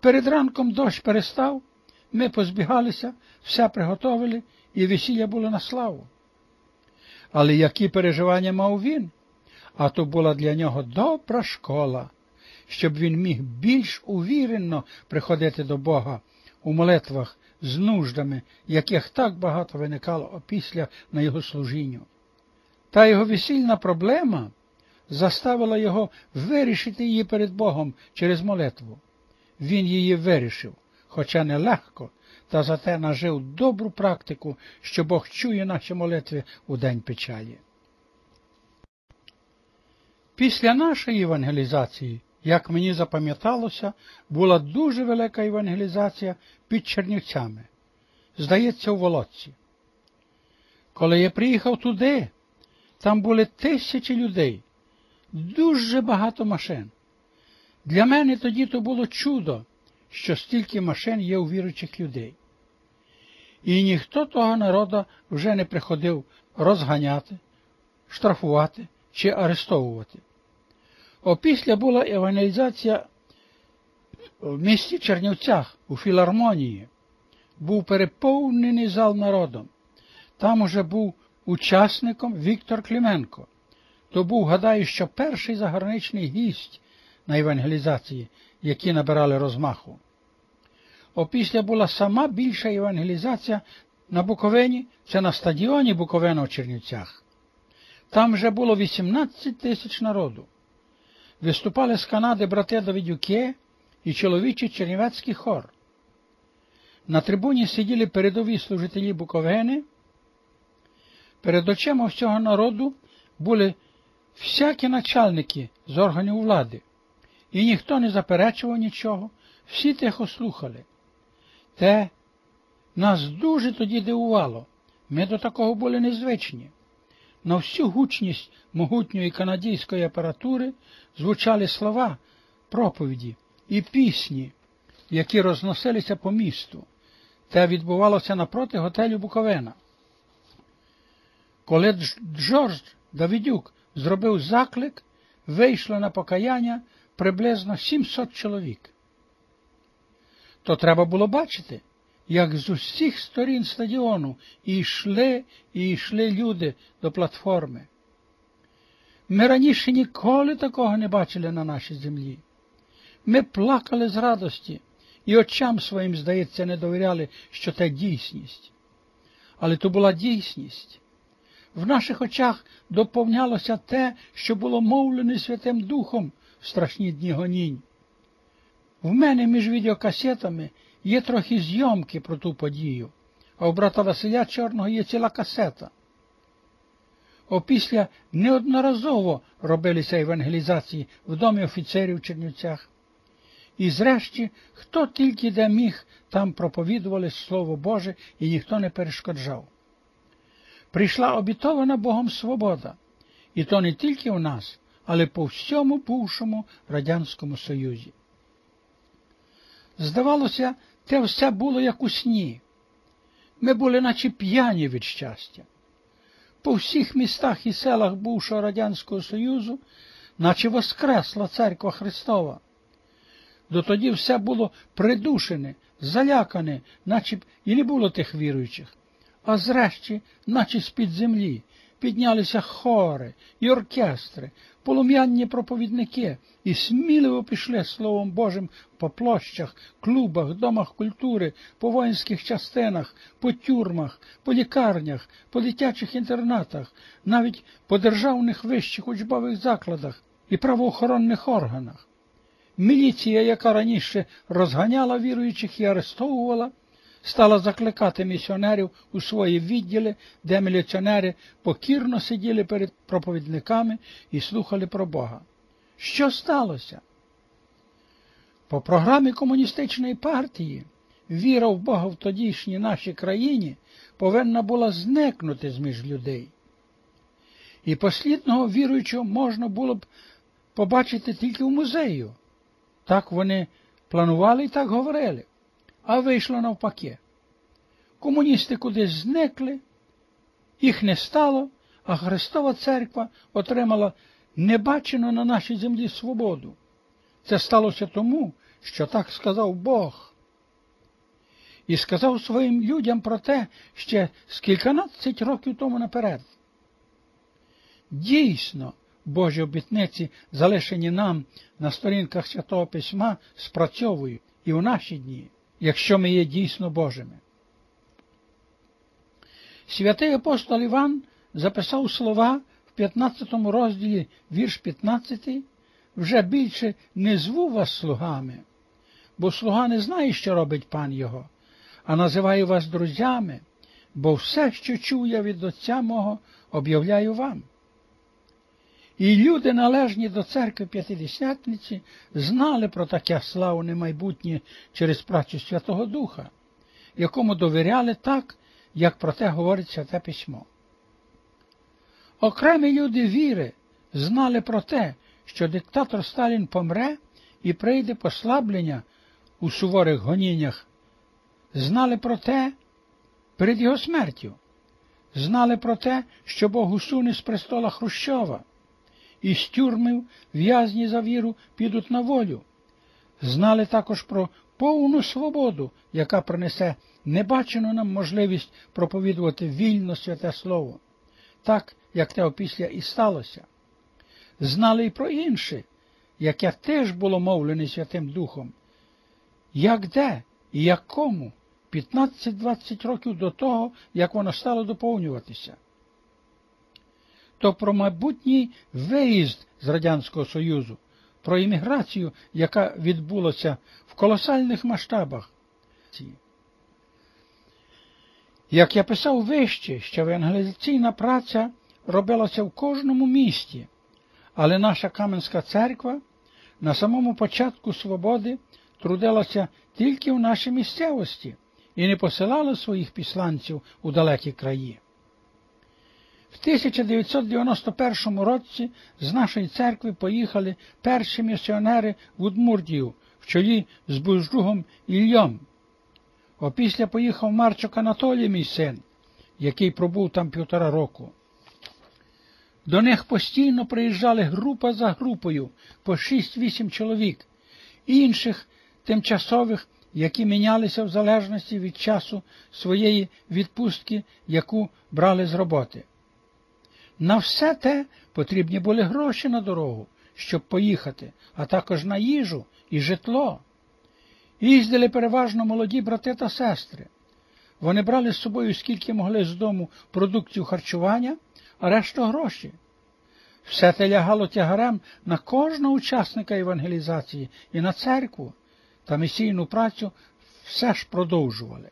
Перед ранком дощ перестав, ми позбігалися, все приготовили, і весілля було на славу. Але які переживання мав він? А то була для нього добра школа, щоб він міг більш увірено приходити до Бога у молитвах з нуждами, яких так багато виникало опісля на його служінню. Та його весільна проблема заставила його вирішити її перед Богом через молитву. Він її вирішив, хоча не легко, та зате нажив добру практику, що Бог чує наші молитви у день печалі. Після нашої евангелізації, як мені запам'яталося, була дуже велика евангелізація під Чернівцями, здається, у Володці. Коли я приїхав туди, там були тисячі людей, дуже багато машин. Для мене тоді то було чудо, що стільки машин є у віруючих людей. І ніхто того народу вже не приходив розганяти, штрафувати чи арестовувати. Опісля була евангелізація в місті Чернівцях у філармонії. Був переповнений зал народом. Там уже був учасником Віктор Клименко. То був, гадаю, що перший заграничний гість на евангелізації, які набирали розмаху. Опісля була сама більша евангелізація на Буковині, це на стадіоні Буковина у Чернівцях. Там вже було 18 тисяч народу. Виступали з Канади брати Давидюки і чоловічий чернівецький хор. На трибуні сиділи передові служителі Буковини. Перед очима всього народу були всякі начальники з органів влади, і ніхто не заперечував нічого, всі тихо слухали. Те нас дуже тоді дивувало, ми до такого були незвичні. На всю гучність могутньої канадійської апаратури звучали слова, проповіді і пісні, які розносилися по місту. Те відбувалося напроти готелю Буковина. Коли Джордж Давидюк зробив заклик, вийшло на покаяння приблизно 700 чоловік. То треба було бачити, як з усіх сторін стадіону йшли, і йшли люди до платформи. Ми раніше ніколи такого не бачили на нашій землі. Ми плакали з радості і очам своїм, здається, не довіряли, що це дійсність. Але то була дійсність. В наших очах доповнялося те, що було мовлене Святим Духом в страшні дні гонінь. В мене між відеокасетами є трохи зйомки про ту подію, а у брата Василя Чорного є ціла касета. Опісля неодноразово робилися евангелізації в домі офіцерів в Чернівцях. І зрешті, хто тільки де міг, там проповідували Слово Боже і ніхто не перешкоджав. Прийшла обітована Богом свобода, і то не тільки у нас, але по всьому бувшому Радянському Союзі. Здавалося, те все було як у сні. Ми були наче п'яні від щастя. По всіх містах і селах бувшого Радянського Союзу, наче воскресла церква Христова. Дотоді все було придушене, залякане, наче і не було тих віруючих. А зрешті, наче з-під землі, піднялися хори і оркестри, полум'янні проповідники і сміливо пішли Словом Божим по площах, клубах, домах культури, по воїнських частинах, по тюрмах, по лікарнях, по дитячих інтернатах, навіть по державних вищих учбових закладах і правоохоронних органах. Міліція, яка раніше розганяла віруючих і арестовувала, стала закликати місіонерів у свої відділи, де міліціонери покірно сиділи перед проповідниками і слухали про Бога. Що сталося? По програмі комуністичної партії віра в Бога в тодішній нашій країні повинна була зникнути з між людей. І послідного віруючого можна було б побачити тільки в музею. Так вони планували і так говорили а вийшло навпаки. Комуністи кудись зникли, їх не стало, а Христова Церква отримала небачену на нашій землі свободу. Це сталося тому, що так сказав Бог. І сказав своїм людям про те ще з кільканадцять років тому наперед. Дійсно, Божі обітниці, залишені нам на сторінках Святого Письма, спрацьовують і в наші дні, якщо ми є дійсно Божими. Святий апостол Іван записав слова в 15 розділі вірш 15, вже більше не зву вас слугами, бо слуга не знає, що робить пан його, а називаю вас друзями, бо все, що чув я від Отця мого, об'являю вам. І люди, належні до церкви П'ятидесятниці, знали про таке славне майбутнє через працю Святого Духа, якому довіряли так, як про те говорить Святе Письмо. Окремі люди віри знали про те, що диктатор Сталін помре і прийде послаблення у суворих гоніннях, знали про те перед його смертю, знали про те, що Бог усуне з престола Хрущова і з тюрми в'язні за віру підуть на волю. Знали також про повну свободу, яка принесе небачену нам можливість проповідувати вільно святе Слово, так, як те опісля і сталося. Знали й про інше, яке теж було мовлене Святим Духом, як де і як кому 15-20 років до того, як воно стало доповнюватися то про майбутній виїзд з Радянського Союзу, про імміграцію, яка відбулася в колосальних масштабах. Як я писав вище, що евангелізаційна праця робилася в кожному місті, але наша Кам'янська церква на самому початку свободи трудилася тільки в нашій місцевості і не посилала своїх післанців у далекі краї. В 1991 році з нашої церкви поїхали перші місіонери в Удмуртію в чолі з Буждугом Ільйом. Опісля поїхав Марчок Анатолій, мій син, який пробув там півтора року. До них постійно приїжджали група за групою по 6-8 чоловік, інших тимчасових, які мінялися в залежності від часу своєї відпустки, яку брали з роботи. На все те потрібні були гроші на дорогу, щоб поїхати, а також на їжу і житло. Їздили переважно молоді брати та сестри. Вони брали з собою скільки могли з дому продуктів харчування, а решту гроші. Все те лягало тягарем на кожного учасника евангелізації і на церкву, та місійну працю все ж продовжували.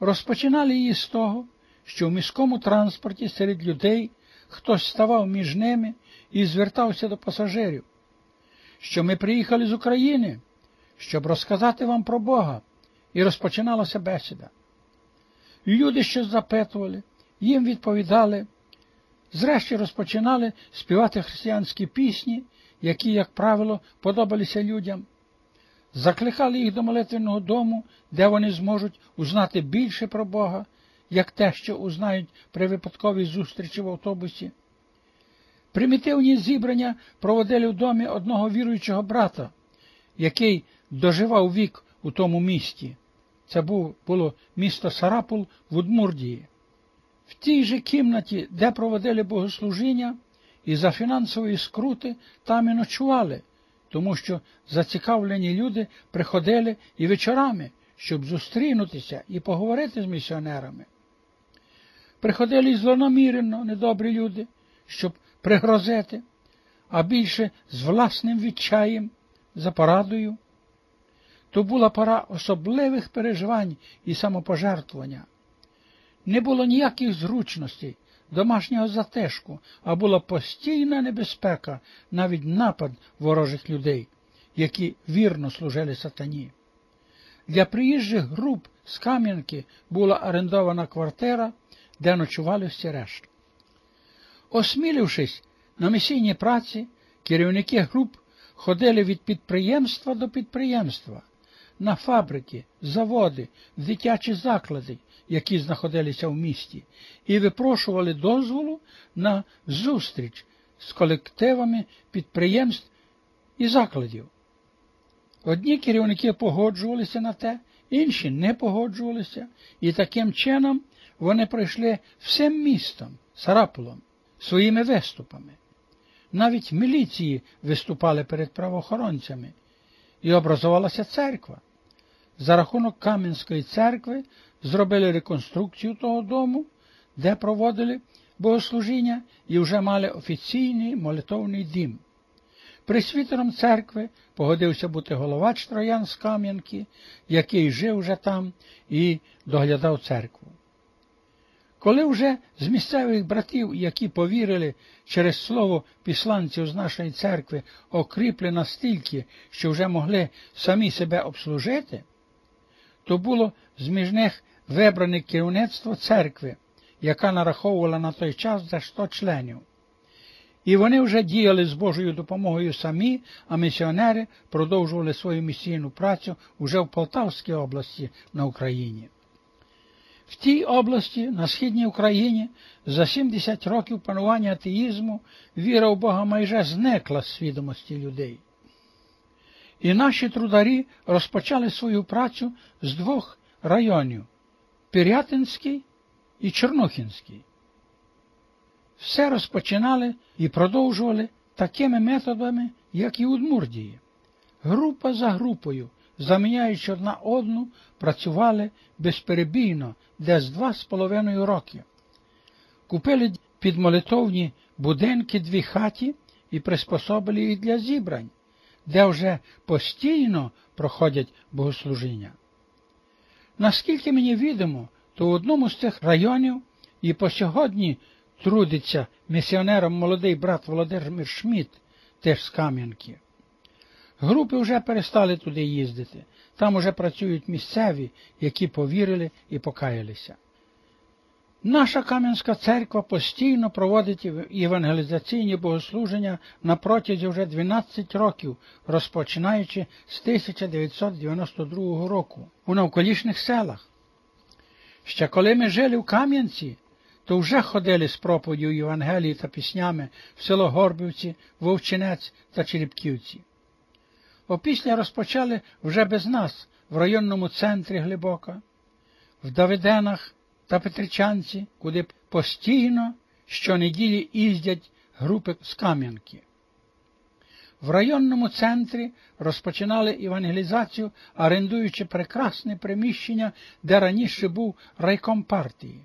Розпочинали її з того, що в міському транспорті серед людей хтось ставав між ними і звертався до пасажирів, що ми приїхали з України, щоб розказати вам про Бога, і розпочиналася бесіда. Люди щось запитували, їм відповідали, зрешті розпочинали співати християнські пісні, які, як правило, подобалися людям. Закликали їх до молитвеного дому, де вони зможуть узнати більше про Бога як те, що узнають при випадковій зустрічі в автобусі. Примітивні зібрання проводили в домі одного віруючого брата, який доживав вік у тому місті. Це було місто Сарапул в Удмурдії. В тій же кімнаті, де проводили богослужіння, і за фінансової скрути там і ночували, тому що зацікавлені люди приходили і вечорами, щоб зустрінутися і поговорити з місіонерами. Приходили злонамірено недобрі люди, щоб пригрозити, а більше з власним відчаєм за порадою. То була пора особливих переживань і самопожертвування. Не було ніяких зручностей, домашнього затишку, а була постійна небезпека, навіть напад ворожих людей, які вірно служили сатані. Для приїжджих груп з Кам'янки була орендована квартира де ночували всі решта. Осмілившись на місійній праці, керівники груп ходили від підприємства до підприємства, на фабрики, заводи, дитячі заклади, які знаходилися в місті, і випрошували дозволу на зустріч з колективами підприємств і закладів. Одні керівники погоджувалися на те, інші не погоджувалися, і таким чином вони пройшли всім містом, Сарапулом, своїми виступами. Навіть міліції виступали перед правоохоронцями, і образувалася церква. За рахунок Кам'янської церкви зробили реконструкцію того дому, де проводили богослужіння і вже мали офіційний молитовний дім. Присвітером церкви погодився бути головач троян з Кам'янки, який жив вже там і доглядав церкву. Коли вже з місцевих братів, які повірили через слово післанців з нашої церкви, окріпли настільки, що вже могли самі себе обслужити, то було з між них вибране керівництво церкви, яка нараховувала на той час за 100 членів. І вони вже діяли з Божою допомогою самі, а місіонери продовжували свою місійну працю уже в Полтавській області на Україні. В тій області, на східній Україні, за 70 років панування атеїзму віра в Бога майже зникла з свідомості людей. І наші трударі розпочали свою працю з двох районів Пірятинський і Чорнухінський. Все розпочинали і продовжували такими методами, як і Удмурдії. Група за групою, заміняючи одна одну, працювали безперебійно десь два з половиною роки. Купили під молитовні будинки дві хаті і приспособили їх для зібрань, де вже постійно проходять богослужіння. Наскільки мені відомо, то в одному з цих районів і по сьогодні трудиться місіонером молодий брат Володимир Шміт, теж з Кам'янки. Групи вже перестали туди їздити, там уже працюють місцеві, які повірили і покаялися. Наша Кам'янська церква постійно проводить євангелізаційні богослуження на протязі вже 12 років, розпочинаючи з 1992 року у навколишніх селах. Ще коли ми жили в Кам'янці, то вже ходили з проповіддю Євангелії та піснями в село Горбівці, Вовчинець та Черепківці. Опісля розпочали вже без нас в районному центрі глибоко, в Давиденах та Петричанці, куди постійно щонеділі їздять групи з Кам'янки. В районному центрі розпочинали евангелізацію, орендуючи прекрасне приміщення, де раніше був райком партії.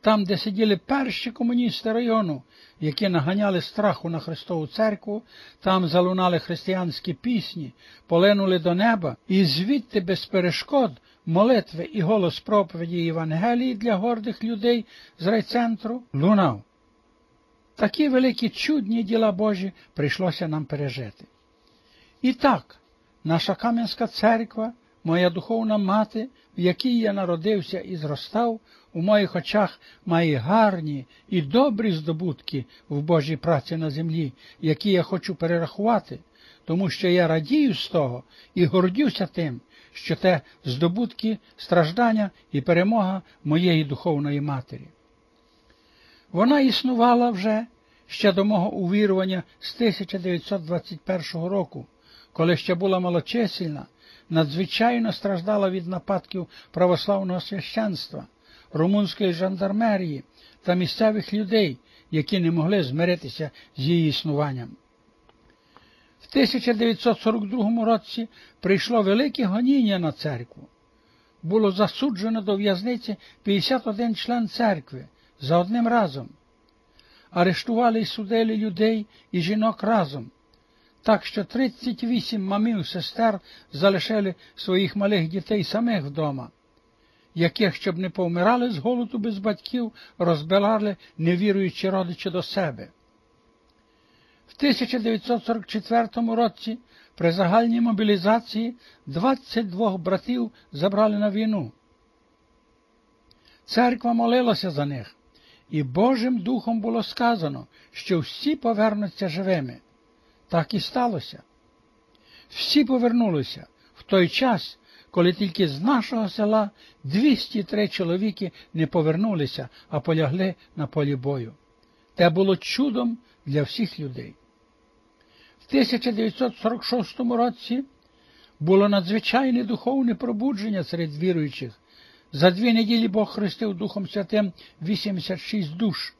Там, де сиділи перші комуністи району, які наганяли страху на Христову церкву, там залунали християнські пісні, полинули до неба, і звідти без перешкод молитви і голос проповіді Євангелії для гордих людей з райцентру лунав. Такі великі чудні діла Божі прийшлося нам пережити. І так, наша Кам'янська церква, моя духовна мати, в якій я народився і зростав, у моїх очах має гарні і добрі здобутки в Божій праці на землі, які я хочу перерахувати, тому що я радію з того і гордюся тим, що те здобутки, страждання і перемога моєї духовної матері. Вона існувала вже ще до мого увірування з 1921 року, коли ще була малочисельна, надзвичайно страждала від нападків православного священства, румунської жандармерії та місцевих людей, які не могли змиритися з її існуванням. В 1942 році прийшло велике гоніння на церкву. Було засуджено до в'язниці 51 член церкви за одним разом. Арештували і судили людей і жінок разом, так що 38 мамів сестер залишили своїх малих дітей самих вдома, яких, щоб не повмирали з голоду без батьків, розбирали невіруючі родичі до себе. В 1944 році при загальній мобілізації 22 братів забрали на війну. Церква молилася за них, і Божим Духом було сказано, що всі повернуться живими. Так і сталося. Всі повернулися в той час, коли тільки з нашого села 203 чоловіки не повернулися, а полягли на полі бою. Те було чудом для всіх людей. В 1946 році Було надзвичайне духовне пробудження серед віруючих. За дві неділі Бог хрестив Духом Святим 86 душ.